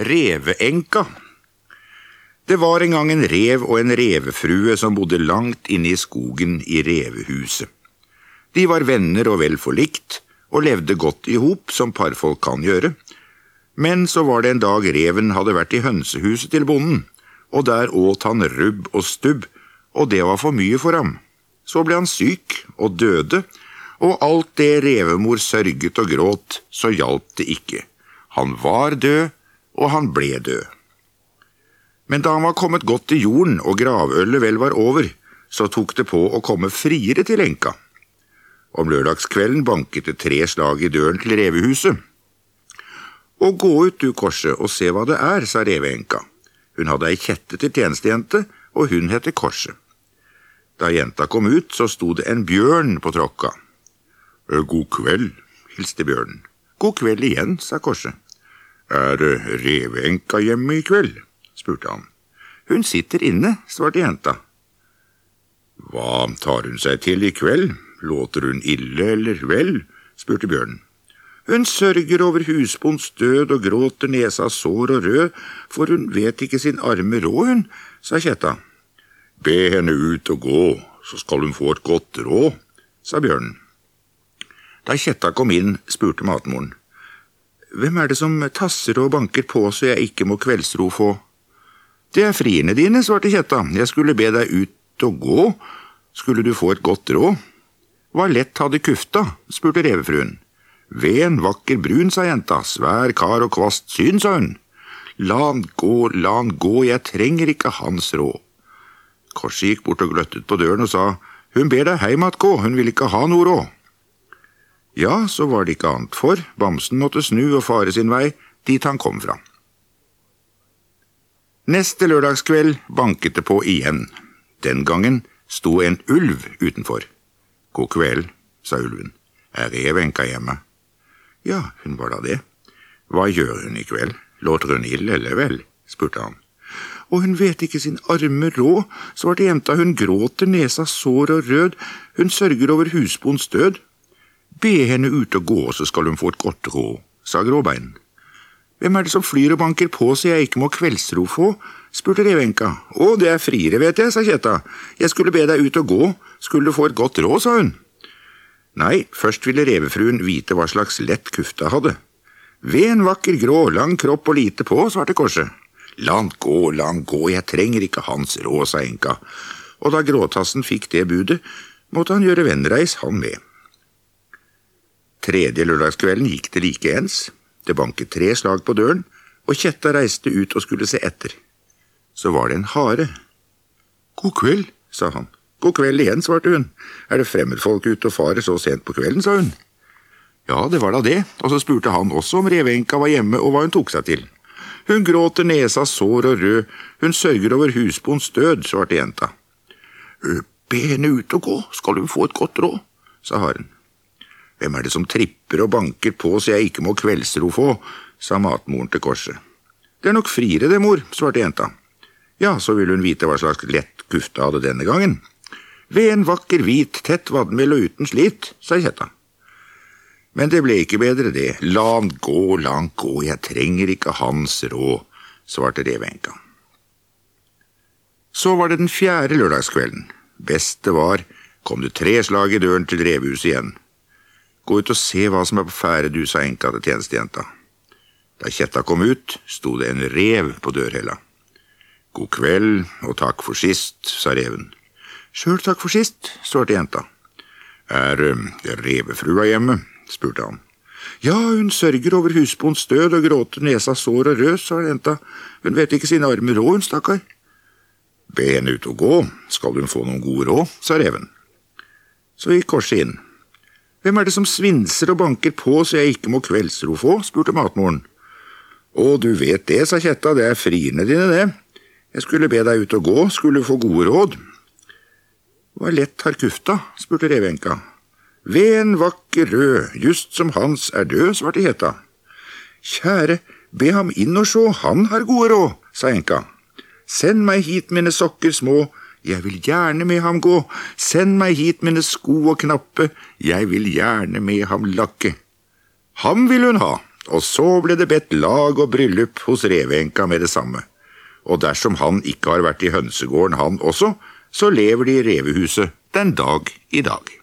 Reveenka Det var en gang en rev og en revefrue som bodde langt inne i skogen i revehuset. De var venner og vel forlikt, og levde godt i hop, som parfolk kan gjøre. Men så var det en dag reven hadde vært i hønsehuset til bonden, og der åt han rubb og stubb, og det var for mye for ham. Så ble han syk og døde, og alt det revemor sørget og gråt, så hjalp det ikke. Han var død, og han ble død. Men da han var kommet godt til jorden og gravølet vel var over, så tok det på å komme friere til enka. Om lørdagskvelden banket det tre slag i døren til revehuset. Og gå ut, du, Korset, og se hva det er, sa reveenka. Hun hadde ei kjette til tjenestejente, og hun heter Korset. Da jenta kom ut, så sto det en bjørn på tråkka. God kveld, hilste bjørnen. God kveld igjen, sa Korset. Er reveenka hjemme i kveld? spurte han. Hun sitter inne, svarte jenta. Hva tar hun seg til i kveld, låter hun ille eller vel? spurte bjørnen. Hun sørger over husbonds død og gråter nesa sår og rød, for hun vet ikke sin arme råd, hun, sa kjetta. Be henne ut og gå, så skal hun få et godt råd, sa bjørnen. Da Kjetta kom inn, spurte matmoren. Hvem er det som tasser og banker på så jeg ikke må kveldsro få? Det er frierne dine, svarte Kjetta, jeg skulle be deg ut og gå, skulle du få et godt råd. Hva lett hadde Kufta? spurte revefruen. Ven, vakker brun, sa jenta, svær kar og kvast syn, sa hun. La han gå, la han gå, jeg trenger ikke hans råd. Korset gikk bort og gløttet på døren og sa, hun ber deg heim att gå, hun vil ikke ha noe råd. Ja, så var det ikke annet for, bamsen måtte snu og fare sin vei dit han kom fra. Neste lørdagskveld banket det på igjen. Den gangen sto en ulv utenfor. God kveld, sa ulven. Er revenka hjemme? Ja, hun var da det. Hva gjør hun i kveld? Låter hun ille, eller vel? spurte han. Og hun vet ikke sin arme råd, svarte jenta, hun gråter nesa sår og rød, hun sørger over husbonds død. Be henne ut og gå, så skal hun få et godt råd, sa Gråbein. Hvem er det som flyr og banker på så jeg ikke må kveldsro få? spurte revenka. Å, det er friere, vet jeg, sa Kjetta. Jeg skulle be deg ut og gå, skulle du få et godt råd, sa hun. Nei, først ville revefruen vite hva slags lett kufta hadde. Ved en vakker grå, lang kropp og lite på, svarte korset. La han gå, la han gå, jeg trenger ikke hans råd, sa enka, og da Gråtassen fikk det budet, måtte han gjøre vennreis, han med. Tredje lørdagskvelden gikk det likeens. Det banket tre slag på døren, og Kjetta reiste ut og skulle se etter. Så var det en hare. God kveld, sa han. God kveld igjen, svarte hun. Er det fremmedfolk ute og farer så sent på kvelden, sa hun. Ja, det var da det, og så spurte han også om reveenka var hjemme og hva hun tok seg til. Hun gråter nesa sår og rød, hun sørger over husbonds død, svarte jenta. Be henne ut og gå, skal hun få et godt råd, sa haren. Hvem er det som tripper og banker på så jeg ikke må kveldsro få, sa matmoren til korset. Det er nok friere det, mor, svarte jenta. Ja, så ville hun vite hva slags lett kufte hadde denne gangen. Ved en vakker, hvit, tett vadmel og uten slit, sa Kjetta. Men det ble ikke bedre, det. La han gå, la han gå, jeg trenger ikke hans råd, svarte reveenka. Så var det den fjerde lørdagskvelden. Best det var, kom det tre slag i døren til revehuset igjen. Gå ut og se hva som er på ferde, du, sa enka til tjenestejenta. Da Kjetta kom ut, sto det en rev på dørhella. God kveld og takk for sist, sa reven. Sjøl takk for sist, svarte jenta. Er uh, revefrua hjemme? spurte han. Ja, hun sørger over husbondens død og gråter nesa sår og rød, sa jenta. Hun vet ikke sine armer råd, hun stakkar. Be henne ut og gå, skal hun få noen gode råd, sa reven. Så gikk korset inn. Hvem er det som svinser og banker på så jeg ikke må kveldsro få? spurte matmoren. Å, du vet det, sa Kjetta, det er frierne dine, det. Jeg skulle be deg ut og gå, skulle få gode råd. Hva lett har Kufta? spurte reveenka. Ven vakker rød, just som hans er død, svarte Kjetta. Kjære, be ham inn og sjå, han har gode råd, sa enka. Send meg hit mine sokker små, jeg vil gjerne med ham gå, send meg hit mine sko og knappe, jeg vil gjerne med ham lakke. Ham vil hun ha, og så ble det bedt lag og bryllup hos reveenka med det samme. Og dersom han ikke har vært i hønsegården han også, så lever de i revehuset den dag i dag.